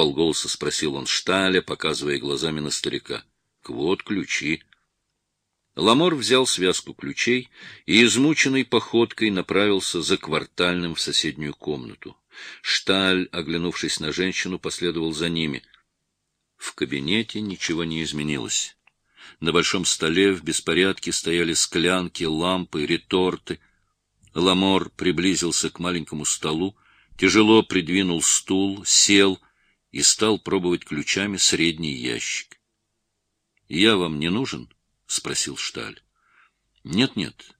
вполголоса спросил он Штааля, показывая глазами на старика. — Вот ключи. Ламор взял связку ключей и измученной походкой направился за квартальным в соседнюю комнату. Штааль, оглянувшись на женщину, последовал за ними. В кабинете ничего не изменилось. На большом столе в беспорядке стояли склянки, лампы, реторты. Ламор приблизился к маленькому столу, тяжело придвинул стул, сел и стал пробовать ключами средний ящик. — Я вам не нужен? —— спросил Шталь. «Нет, — Нет-нет.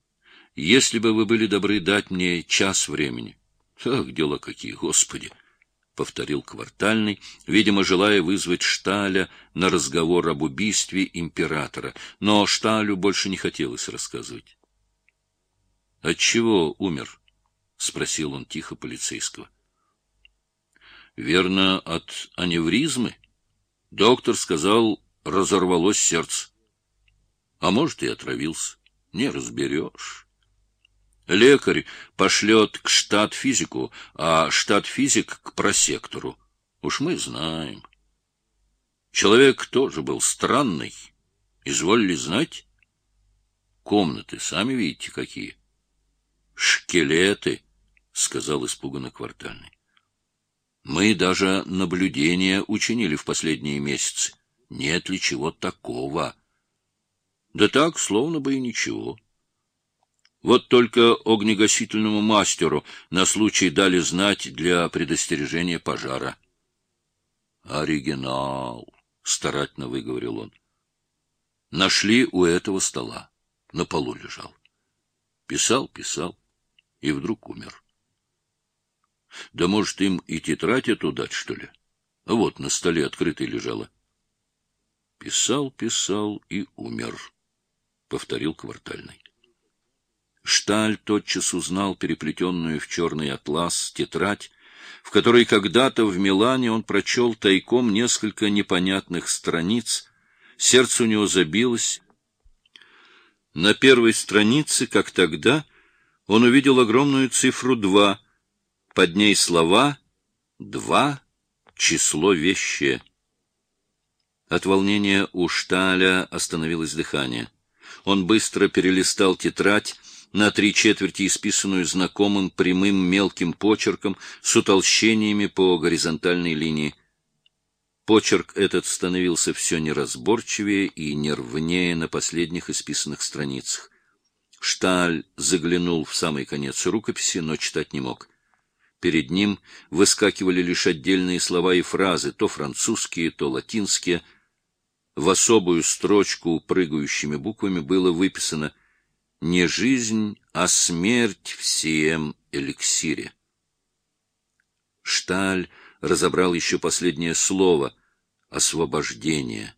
Если бы вы были добры дать мне час времени. — Ах, дела какие, Господи! — повторил квартальный, видимо, желая вызвать Шталя на разговор об убийстве императора. Но Шталю больше не хотелось рассказывать. — Отчего умер? — спросил он тихо полицейского. — Верно, от аневризмы. Доктор сказал, разорвалось сердце. А может, и отравился. Не разберешь. Лекарь пошлет к штат-физику, а штат-физик к просектору. Уж мы знаем. Человек тоже был странный. Изволили знать? Комнаты, сами видите, какие. Шкелеты, — сказал испуганно квартальный. Мы даже наблюдения учинили в последние месяцы. Нет ли чего такого? Да так, словно бы и ничего. Вот только огнегасительному мастеру на случай дали знать для предостережения пожара. «Оригинал», — старательно выговорил он. Нашли у этого стола. На полу лежал. Писал, писал, и вдруг умер. Да может, им и тетрадь эту дать, что ли? Вот на столе открытой лежала. Писал, писал и умер повторил квартальный. Шталь тотчас узнал переплетенную в черный атлас тетрадь, в которой когда-то в Милане он прочел тайком несколько непонятных страниц, сердце у него забилось. На первой странице, как тогда, он увидел огромную цифру два, под ней слова «два», число вещее. От волнения у Шталя остановилось дыхание. Он быстро перелистал тетрадь, на три четверти исписанную знакомым прямым мелким почерком с утолщениями по горизонтальной линии. Почерк этот становился все неразборчивее и нервнее на последних исписанных страницах. Шталь заглянул в самый конец рукописи, но читать не мог. Перед ним выскакивали лишь отдельные слова и фразы, то французские, то латинские — в особую строчку прыгающими буквами было выписано «Не жизнь, а смерть в сием эликсире». Шталь разобрал еще последнее слово «освобождение».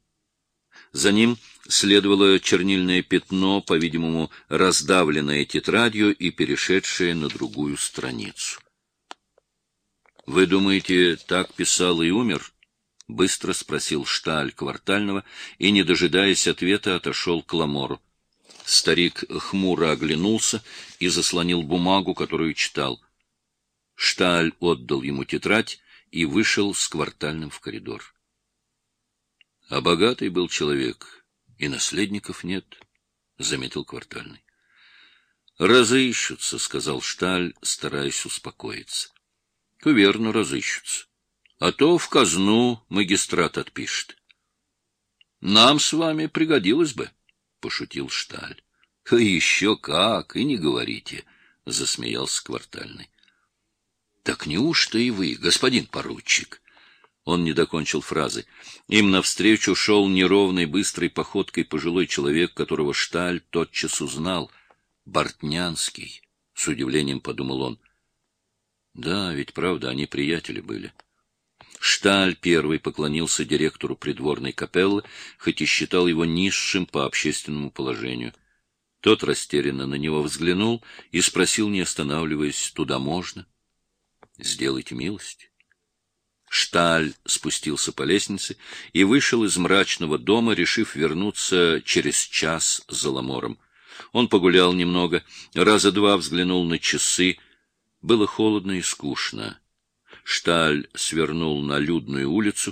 За ним следовало чернильное пятно, по-видимому, раздавленное тетрадью и перешедшее на другую страницу. «Вы думаете, так писал и умер?» — быстро спросил Шталь квартального и, не дожидаясь ответа, отошел к Ламору. Старик хмуро оглянулся и заслонил бумагу, которую читал. Шталь отдал ему тетрадь и вышел с квартальным в коридор. — А богатый был человек, и наследников нет, — заметил квартальный. — Разыщутся, — сказал Шталь, стараясь успокоиться. — Верно, разыщутся а то в казну магистрат отпишет. — Нам с вами пригодилось бы, — пошутил Шталь. — Еще как, и не говорите, — засмеялся квартальный. — Так неужто и вы, господин поручик? Он не докончил фразы. Им навстречу шел неровной быстрой походкой пожилой человек, которого Шталь тотчас узнал. Бортнянский, с удивлением подумал он. Да, ведь правда, они приятели были. Шталь первый поклонился директору придворной капеллы, хоть и считал его низшим по общественному положению. Тот растерянно на него взглянул и спросил, не останавливаясь, «Туда можно?» «Сделайте милость». Шталь спустился по лестнице и вышел из мрачного дома, решив вернуться через час за Ламором. Он погулял немного, раза два взглянул на часы. Было холодно и скучно. Шталь свернул на людную улицу